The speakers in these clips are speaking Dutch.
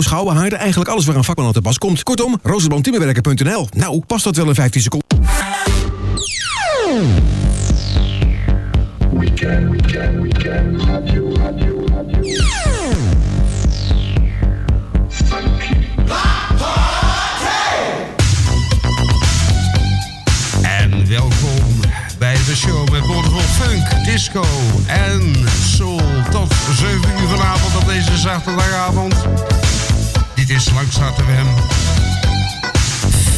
schouwen, haarden, eigenlijk alles waar een vakman aan te pas komt. Kortom, rozenboomtimmerwerken.nl. Nou, past dat wel in 15 seconden? En welkom bij de show met Wonderful Funk, Disco en Soul. Tot 7 uur vanavond op deze zaterdagavond. Is langs HTWM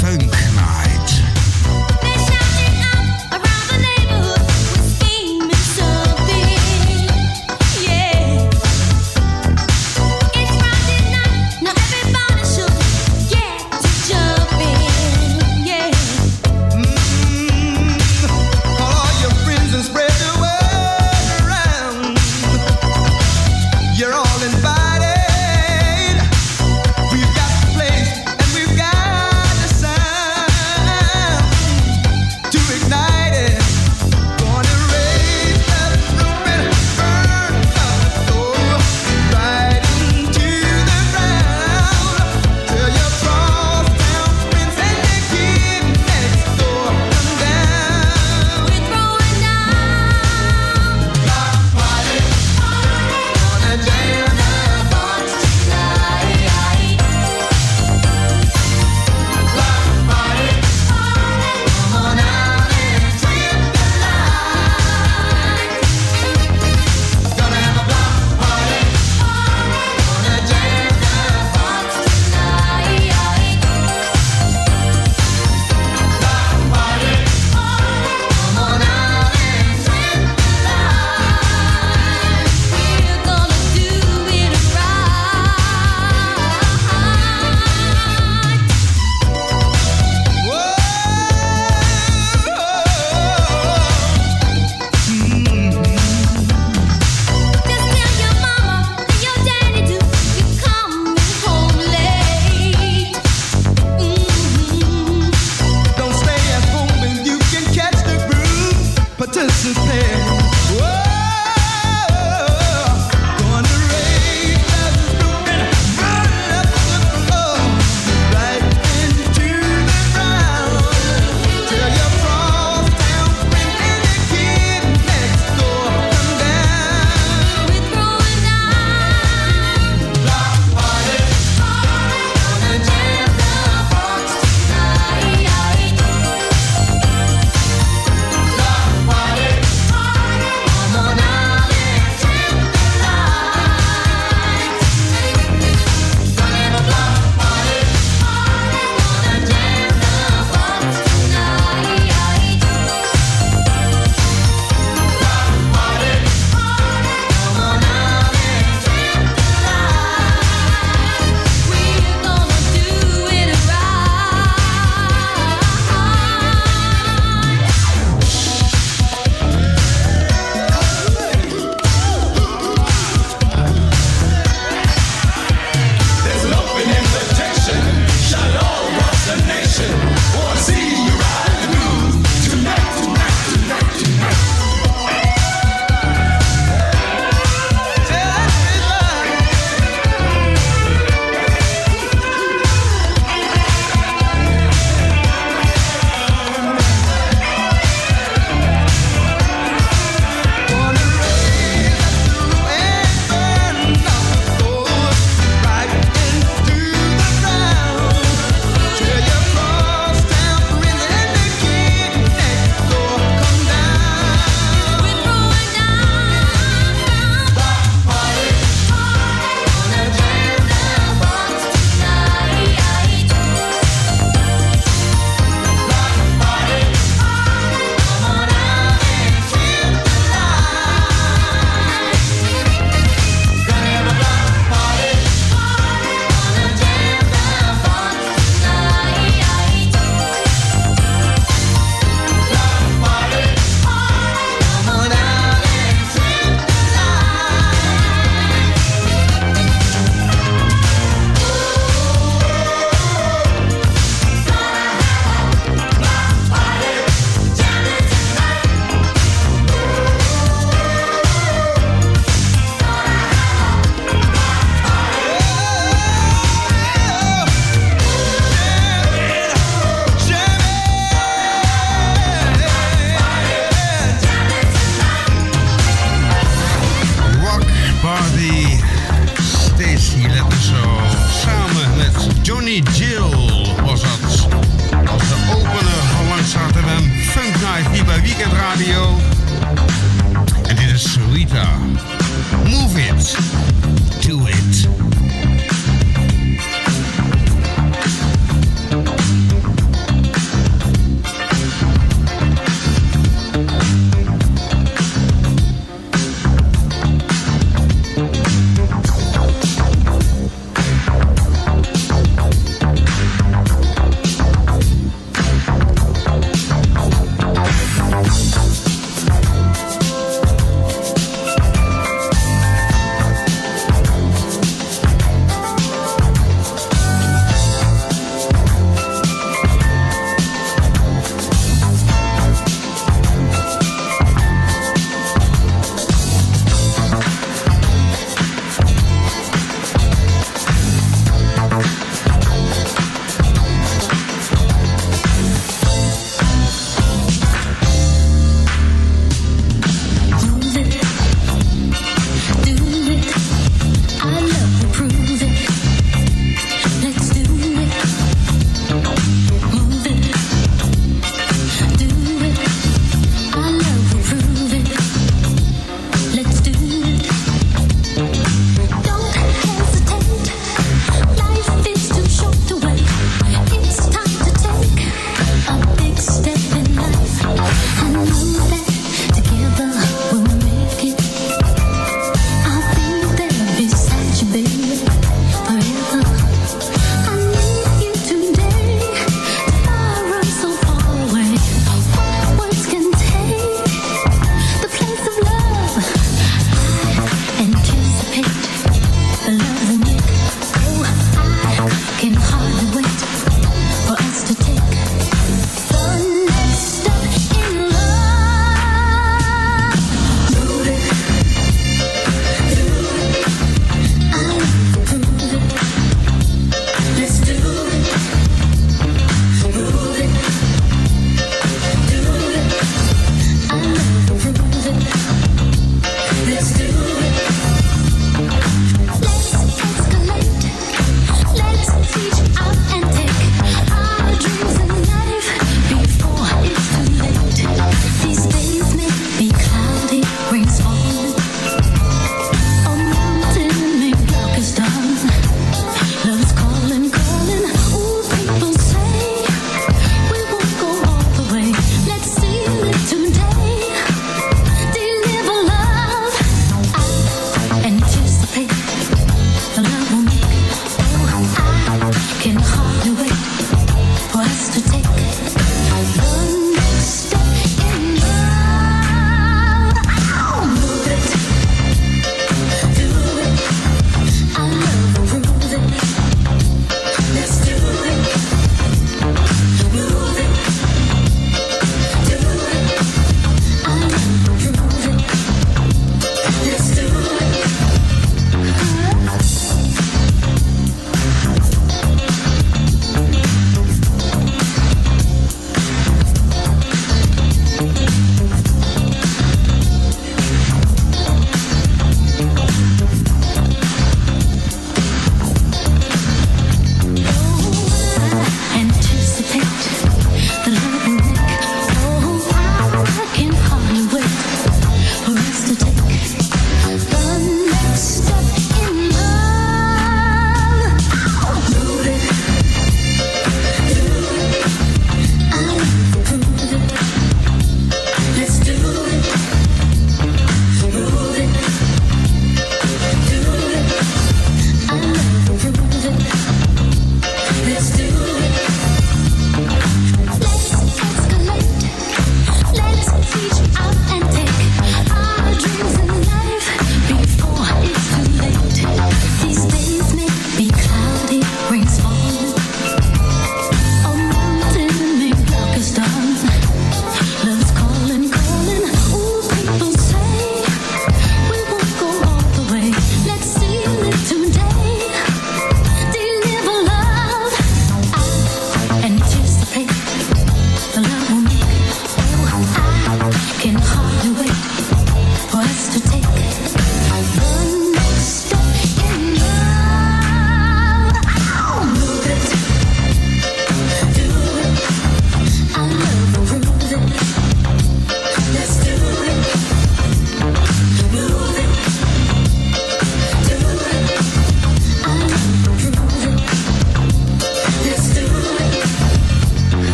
Funk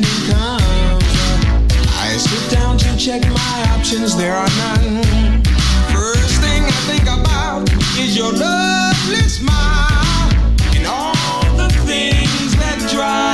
evening comes. I sit down to check my options, there are none. First thing I think about is your lovely smile and all the things that drive.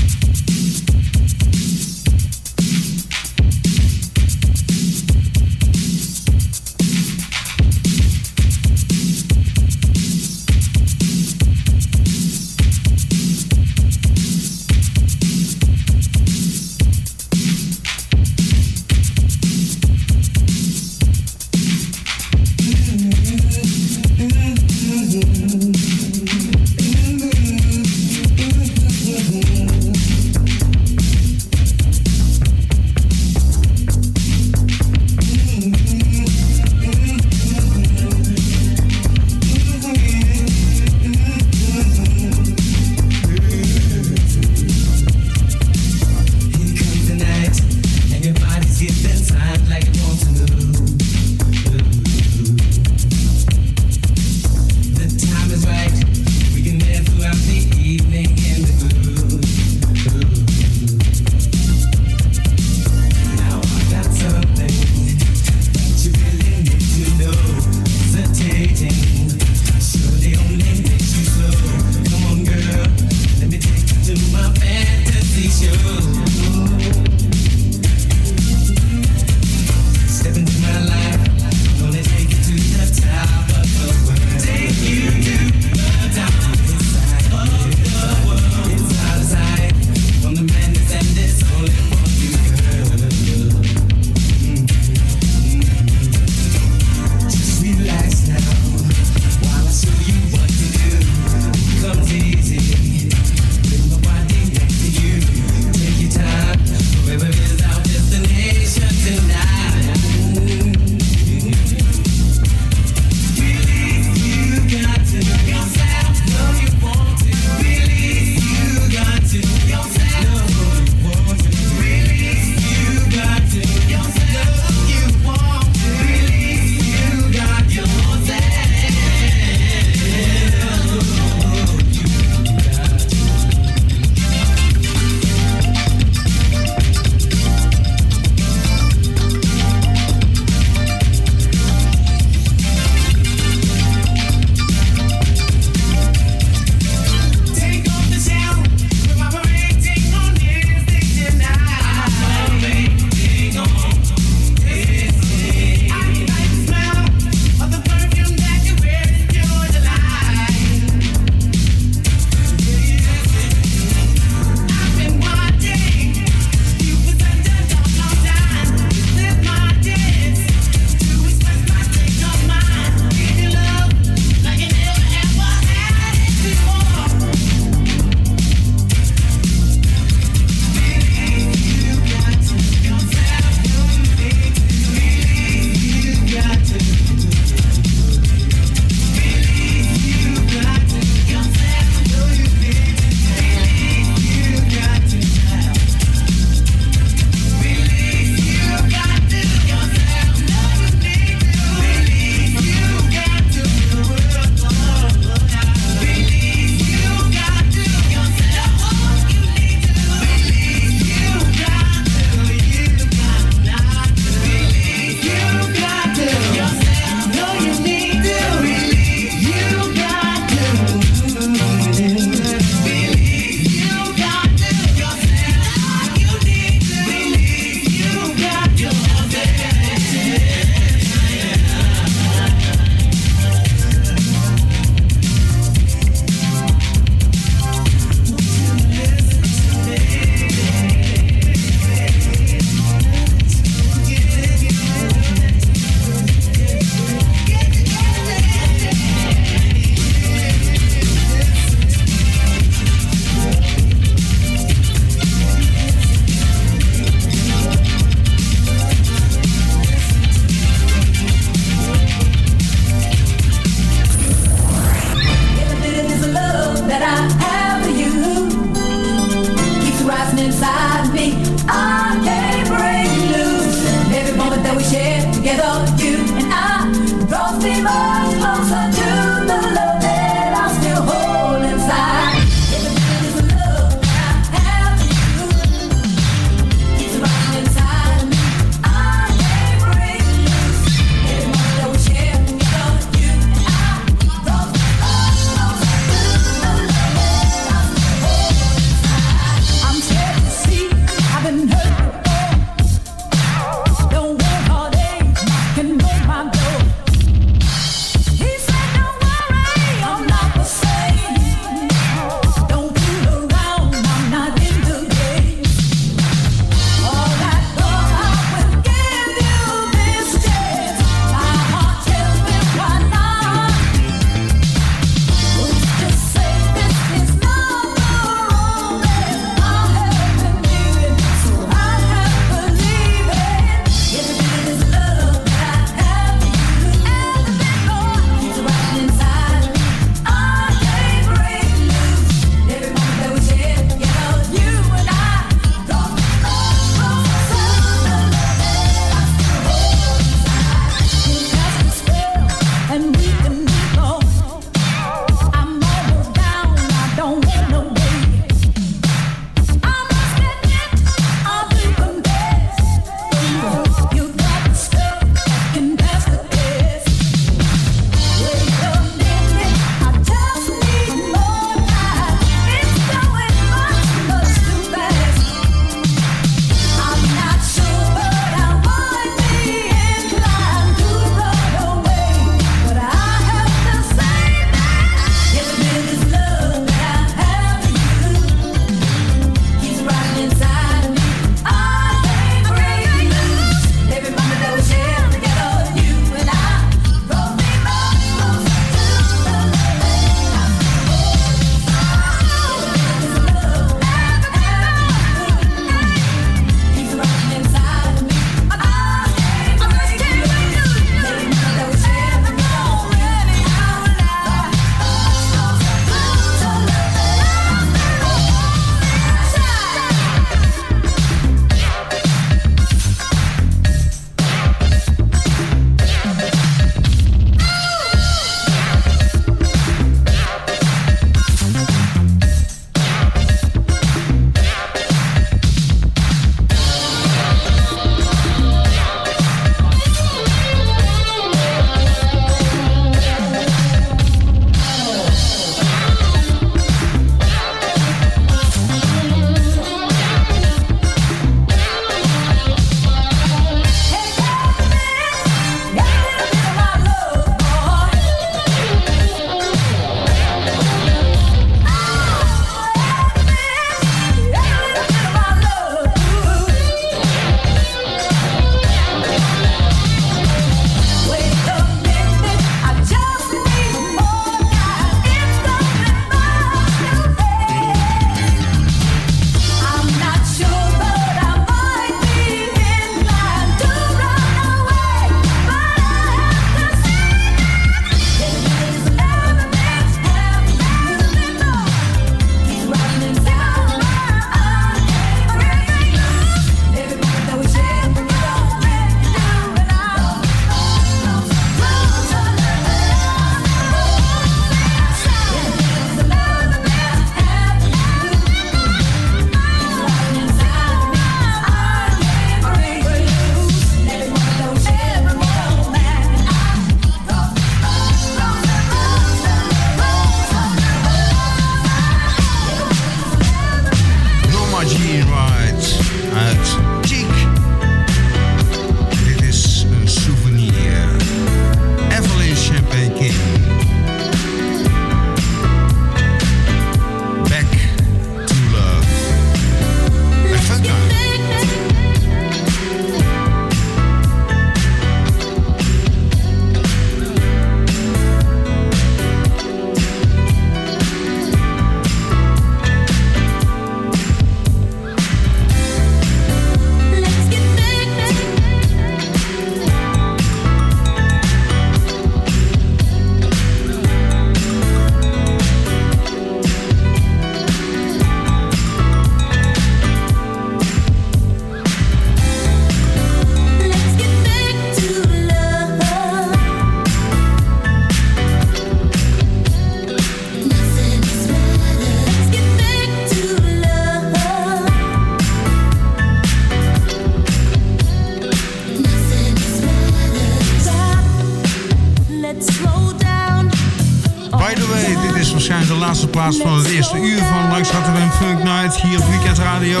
Plaats van het eerste uur van Langstraat en Funk Night hier op Weekend Radio.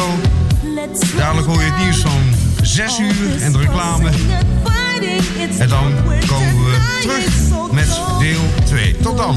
Dadelijk hoor je het nieuws van 6 uur en de reclame. En dan komen we terug met deel 2. Tot dan.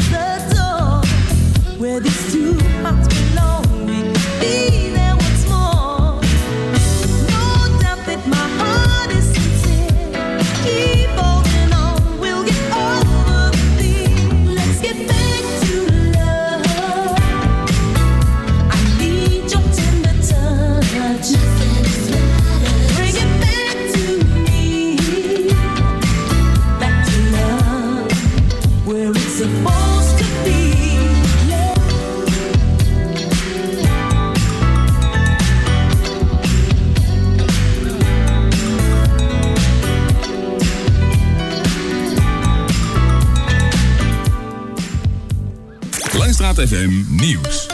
FM Nieuws.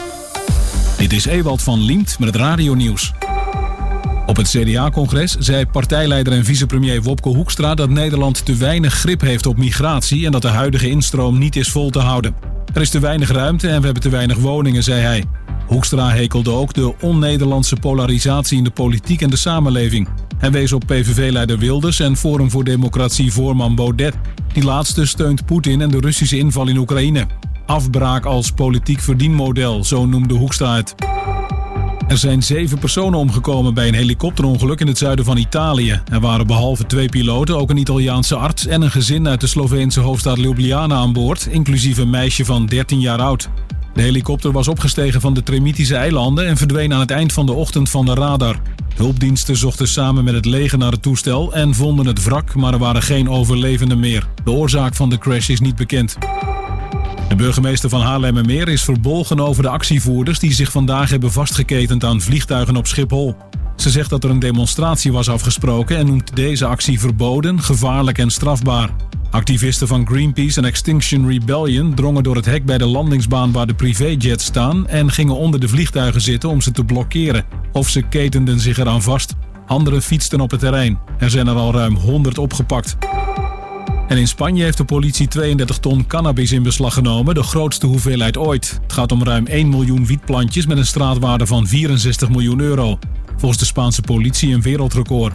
Dit is Ewald van Liemt met het radionieuws. Op het CDA-congres zei partijleider en vicepremier Wopke Hoekstra dat Nederland te weinig grip heeft op migratie en dat de huidige instroom niet is vol te houden. Er is te weinig ruimte en we hebben te weinig woningen, zei hij. Hoekstra hekelde ook de on-Nederlandse polarisatie in de politiek en de samenleving. Hij wees op PVV-leider Wilders en Forum voor Democratie voorman Baudet. Die laatste steunt Poetin en de Russische inval in Oekraïne. Afbraak als politiek verdienmodel, zo noemde Hoekstra het. Er zijn zeven personen omgekomen bij een helikopterongeluk in het zuiden van Italië. Er waren behalve twee piloten ook een Italiaanse arts en een gezin uit de Sloveense hoofdstad Ljubljana aan boord, inclusief een meisje van 13 jaar oud. De helikopter was opgestegen van de Tremitische eilanden en verdween aan het eind van de ochtend van de radar. Hulpdiensten zochten samen met het leger naar het toestel en vonden het wrak, maar er waren geen overlevenden meer. De oorzaak van de crash is niet bekend. De burgemeester van Haarlemmermeer is verbolgen over de actievoerders die zich vandaag hebben vastgeketend aan vliegtuigen op Schiphol. Ze zegt dat er een demonstratie was afgesproken en noemt deze actie verboden, gevaarlijk en strafbaar. Activisten van Greenpeace en Extinction Rebellion drongen door het hek bij de landingsbaan waar de privéjets staan en gingen onder de vliegtuigen zitten om ze te blokkeren. Of ze ketenden zich eraan vast. Anderen fietsten op het terrein. Er zijn er al ruim 100 opgepakt. En in Spanje heeft de politie 32 ton cannabis in beslag genomen, de grootste hoeveelheid ooit. Het gaat om ruim 1 miljoen wietplantjes met een straatwaarde van 64 miljoen euro. Volgens de Spaanse politie een wereldrecord.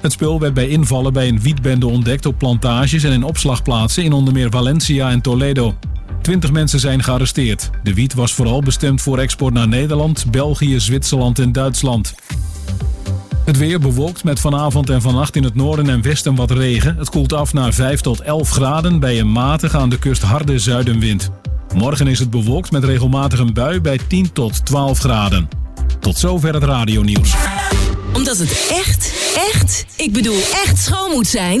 Het spul werd bij invallen bij een wietbende ontdekt op plantages en in opslagplaatsen in onder meer Valencia en Toledo. 20 mensen zijn gearresteerd. De wiet was vooral bestemd voor export naar Nederland, België, Zwitserland en Duitsland. Het weer bewolkt met vanavond en vannacht in het noorden en westen wat regen. Het koelt af naar 5 tot 11 graden bij een matige aan de kust harde zuidenwind. Morgen is het bewolkt met regelmatig een bui bij 10 tot 12 graden. Tot zover het radionieuws. Omdat het echt, echt, ik bedoel echt schoon moet zijn...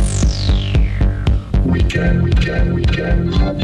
weekend, weekend, weekend.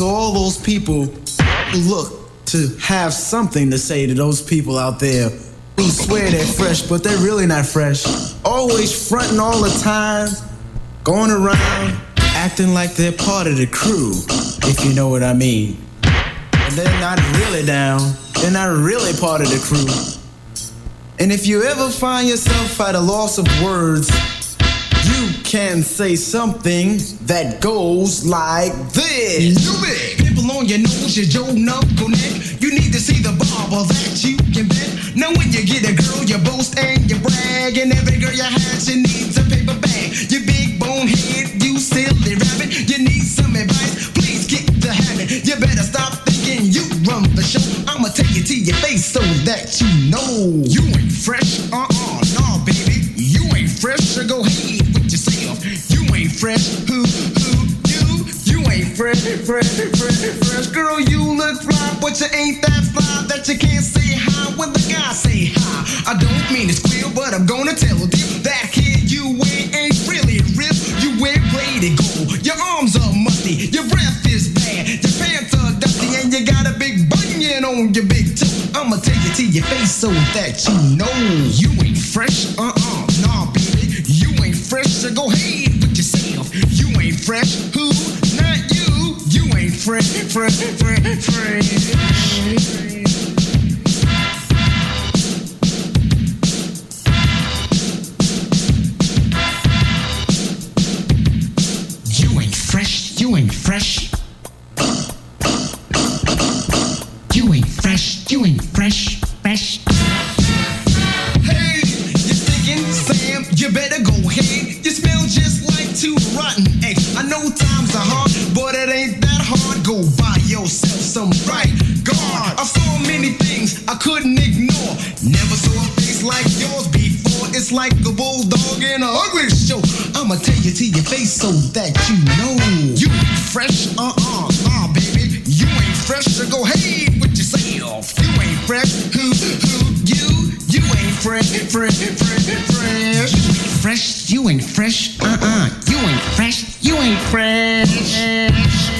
To all those people look to have something to say to those people out there who swear they're fresh, but they're really not fresh. Always fronting all the time, going around acting like they're part of the crew, if you know what I mean. And they're not really down, they're not really part of the crew. And if you ever find yourself at a loss of words, you can say something that goes like this. You big pimple on your nose, your Joe knuckle neck. You need to see the barber that you can bet. Now when you get a girl, you boast and you brag, and every girl you have, she needs a paper bag. You big bone head, you silly rabbit. You need some advice, please get the habit. You better stop thinking you run the show. I'ma take you to your face so that you but you ain't that fly that you can't say hi when the guy say hi. I don't mean to squeal, but I'm gonna tell you that kid you wear ain't really real. You wear plated gold, your arms are muddy, your breath is bad, your pants are dusty, and you got a big bunion on your big toe. I'ma tell it to your face so that you know fresh. Ain't fresh. Fresh. Hey, you're thinking, Sam? You better go ahead. You smell just like two rotten eggs. I know times are hard, but it ain't that hard. Go buy yourself some right guard. I saw many things I couldn't ignore. Never saw a face like yours before. It's like a bulldog in a ugly show. I'ma tell you to your face so that you know you ain't fresh. Uh-uh, nah, baby, you ain't fresh. So go ahead yourself. You ain't fresh. Who, who, you? You ain't fresh, fresh, fresh, fresh. You ain't fresh. You ain't fresh. Uh-uh, you ain't fresh. You ain't fresh.